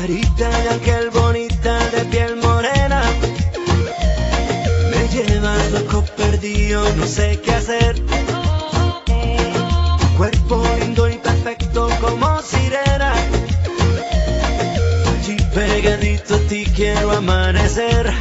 Carita de aquel bonita de piel morena. Me lleva loco perdido, no sé qué hacer. Cuerpo lindo y perfecto como sirena. Allí pegadito a ti quiero amanecer.